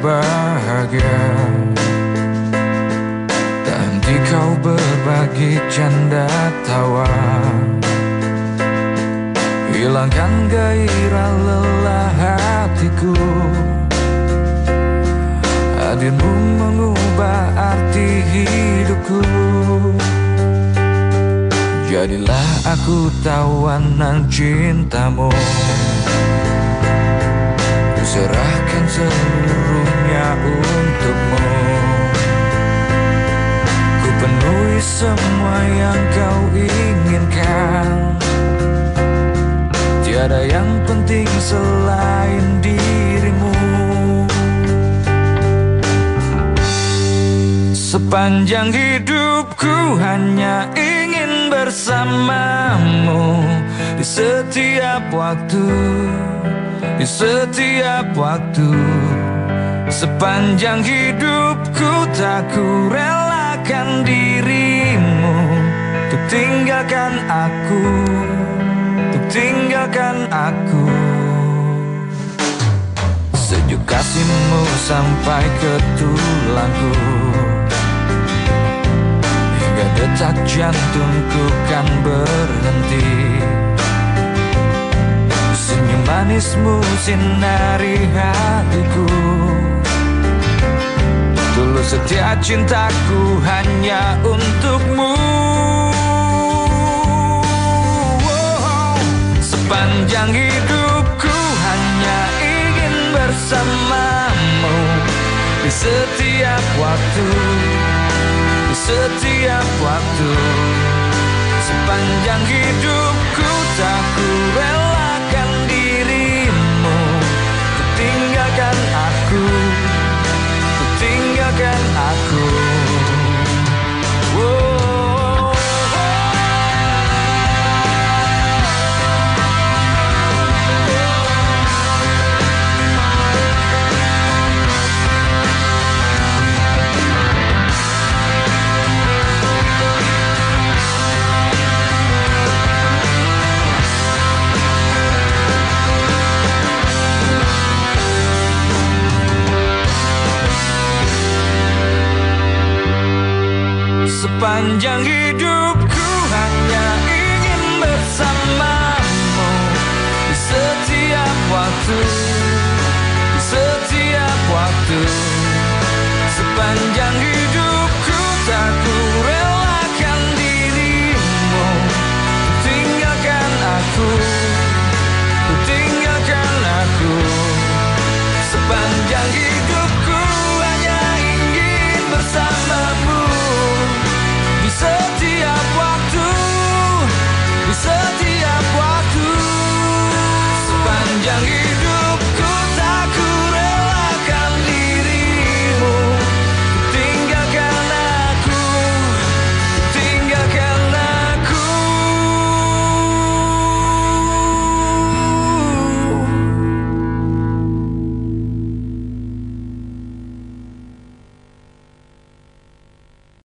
bahagia. Tak henti kau berbagi canda tawa. Hilangkan gairah lelah hatiku. Hadirmu mengubah arti hidupku. Jadilah aku tawanan cintamu. Ku serahkan seluruhnya untukmu. Ku penuhi semua yang kau inginkan. Tiada yang penting selain dirimu. Sepanjang hidupku hanya ingin bersamamu Di setiap waktu Di setiap waktu. Sepanjang hidupku tak ku relakan dirimu. Untuk tinggalkan aku tinggalkan aku. Sejuk kasihmu sampai ke tulangku. Hingga detak jantungku kan berhenti manismu sinari hatiku. Tulus setia cintaku hanya untukmu. Sepanjang hidupku hanya ingin bersamamu. Di setiap waktu Di setiap waktu. Sepanjang hidupku sepanjang hidup